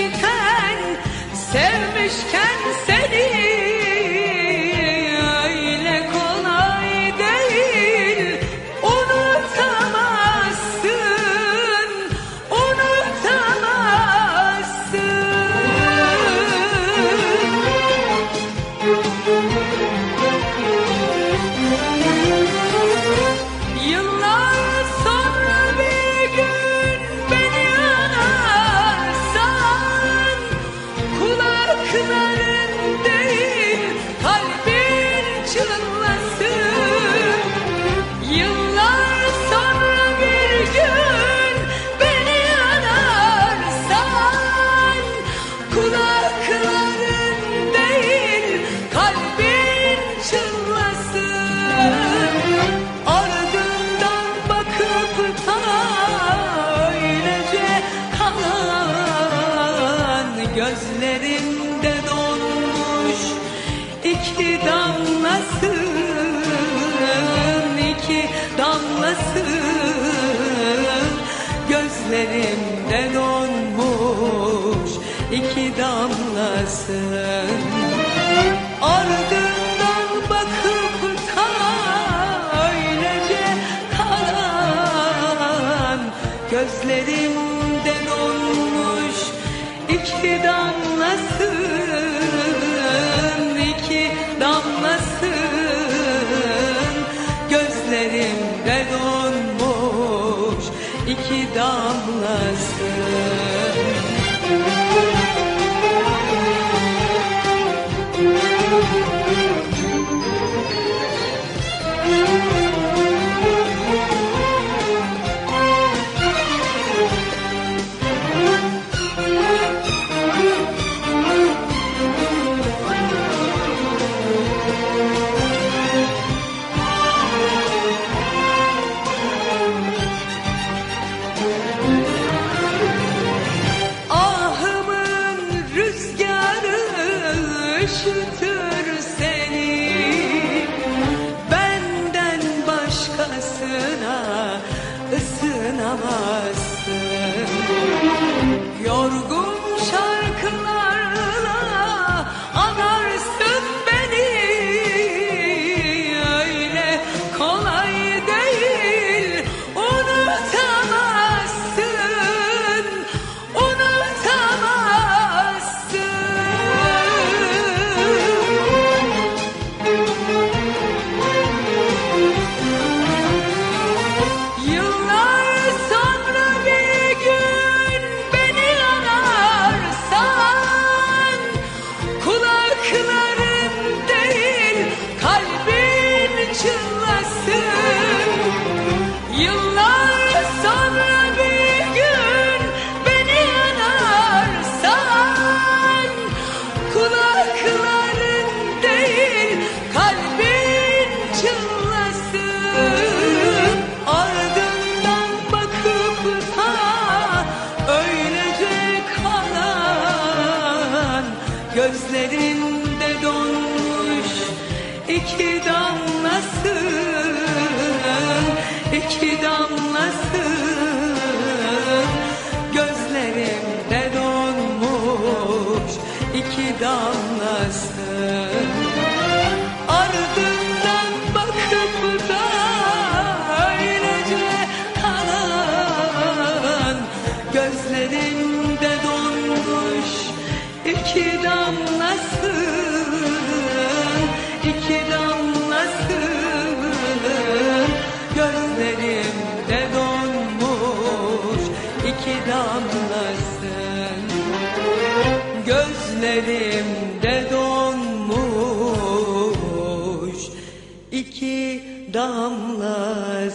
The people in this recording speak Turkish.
yürekten sevmişken seni iki damlasın iki damlasın. Gözlerimde donmuş iki damlasın. Ardından bakıp da öylece kalan Gözlerimde donmuş iki damlasın. iki damlasın. Gözlerimde donmuş iki damlasın Gözlerinde donmuş iki damlasın iki damlasın Gözlerimde donmuş iki damlasın Ardından bakıp da öylece kalan Gözlerimde donmuş iki damlasın iki damlasın. Gözlerimde donmuş iki damlasın